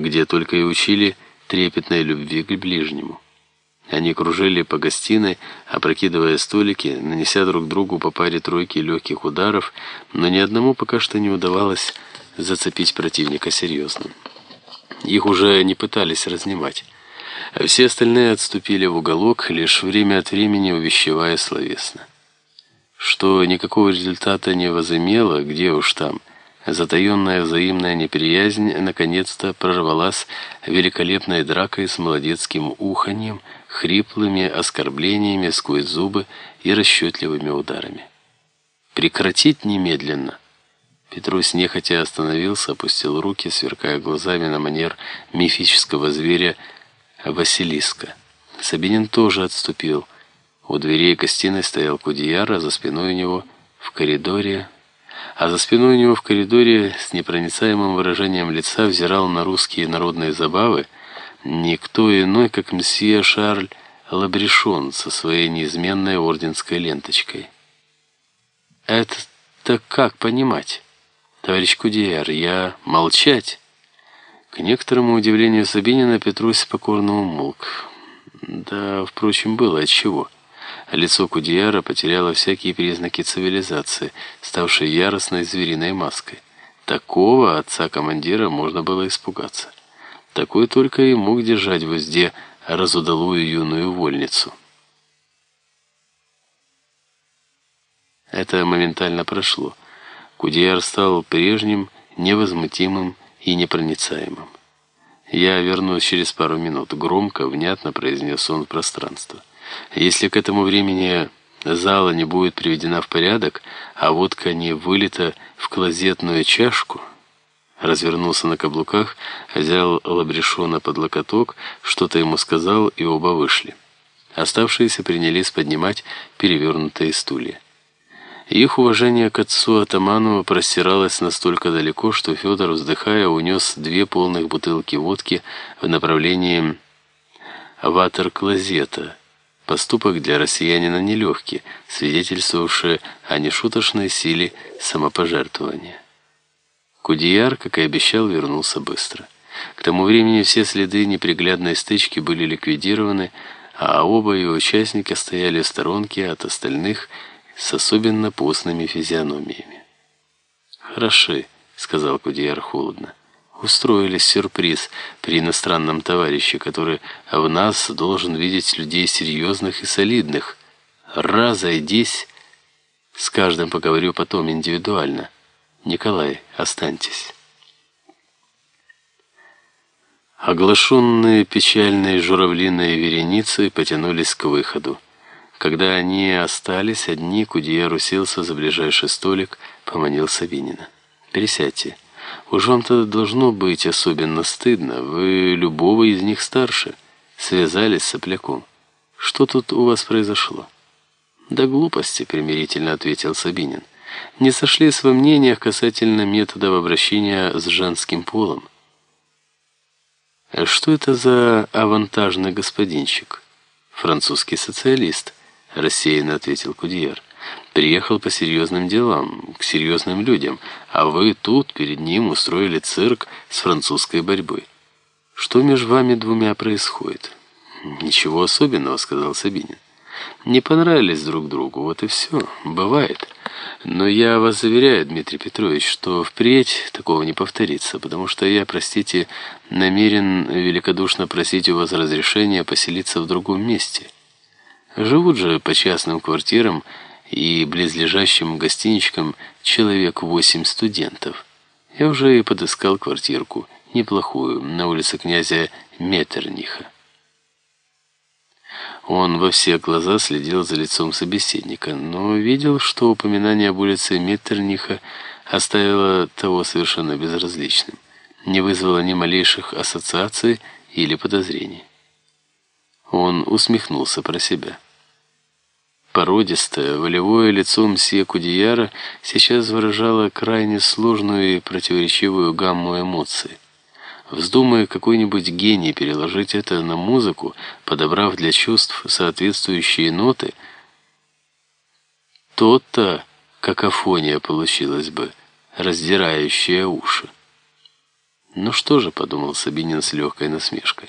где только и учили трепетной любви к ближнему. Они кружили по гостиной, опрокидывая столики, нанеся друг другу по паре тройки легких ударов, но ни одному пока что не удавалось зацепить противника серьезно. Их уже не пытались разнимать. А все остальные отступили в уголок, лишь время от времени увещевая словесно. Что никакого результата не возымело, где уж там, затаенная взаимная неприязнь наконец-то прорвалась великолепной дракой с молодецким уханьем, хриплыми оскорблениями сквозь зубы и расчетливыми ударами. «Прекратить немедленно!» Петрусь нехотя остановился, опустил руки, сверкая глазами на манер мифического зверя Василиска. Сабинин тоже отступил. У дверей гостиной стоял Кудияр, а за спиной у него в коридоре... А за спиной у него в коридоре с непроницаемым выражением лица взирал на русские народные забавы никто иной, как мсье Шарль Лабрешон со своей неизменной орденской ленточкой. «Это как понимать?» «Товарищ Кудеяр, я молчать?» К некоторому удивлению Сабинина Петрусь покорно умолк. Да, впрочем, было отчего. Лицо Кудеяра потеряло всякие признаки цивилизации, ставшей яростной звериной маской. Такого отца-командира можно было испугаться. Такой только и мог держать в узде разудалую юную вольницу. Это моментально прошло. Кудеяр стал прежним, невозмутимым и непроницаемым. «Я вернусь через пару минут», — громко, внятно произнес он в пространство. «Если к этому времени зала не будет приведена в порядок, а водка не вылита в клозетную чашку...» Развернулся на каблуках, взял Лабрешона под локоток, что-то ему сказал, и оба вышли. Оставшиеся принялись поднимать перевернутые стулья. Их уважение к отцу атаману простиралось настолько далеко, что Федор, вздыхая, унес две полных бутылки водки в направлении ватер-клозета. Поступок для россиянина нелегкий, свидетельствовавший о нешуточной силе самопожертвования. Кудияр, как и обещал, вернулся быстро. К тому времени все следы неприглядной стычки были ликвидированы, а оба ее участника стояли в сторонке от остальных с особенно постными физиономиями. «Хороши», — сказал Кудияр холодно. «Устроили сюрприз при иностранном товарище, который в нас должен видеть людей серьезных и солидных. Разойдись. С каждым поговорю потом индивидуально. Николай, останьтесь». Оглашенные печальной журавлиной вереницы потянулись к выходу. Когда они остались одни, Кудияр уселся за ближайший столик, поманил Савинина. «Пересядьте. Уж вам-то должно быть особенно стыдно. Вы любого из них старше. Связались с сопляком. Что тут у вас произошло?» «Да глупости», — примирительно ответил Сабинин. «Не сошлись во мнениях касательно методов обращения с женским полом». «А что это за авантажный господинчик?» «Французский социалист» рассеянно ответил Кудьер. «Приехал по серьезным делам, к серьезным людям, а вы тут перед ним устроили цирк с французской борьбой. Что между вами двумя происходит?» «Ничего особенного», — сказал Сабинин. «Не понравились друг другу, вот и все. Бывает. Но я вас заверяю, Дмитрий Петрович, что впредь такого не повторится, потому что я, простите, намерен великодушно просить у вас разрешения поселиться в другом месте». Живут же по частным квартирам и близлежащим гостиничкам человек восемь студентов. Я уже и подыскал квартирку, неплохую, на улице князя Меттерниха. Он во все глаза следил за лицом собеседника, но видел, что упоминание об улице Меттерниха оставило того совершенно безразличным, не вызвало ни малейших ассоциаций или подозрений. Он усмехнулся про себя. Породистое, волевое лицо мсье Кудияра сейчас выражало крайне сложную и противоречивую гамму эмоций. Вздумая какой-нибудь гений переложить это на музыку, подобрав для чувств соответствующие ноты, то-то какофония получилась бы, раздирающая уши. «Ну что же», — подумал Сабинин с легкой насмешкой,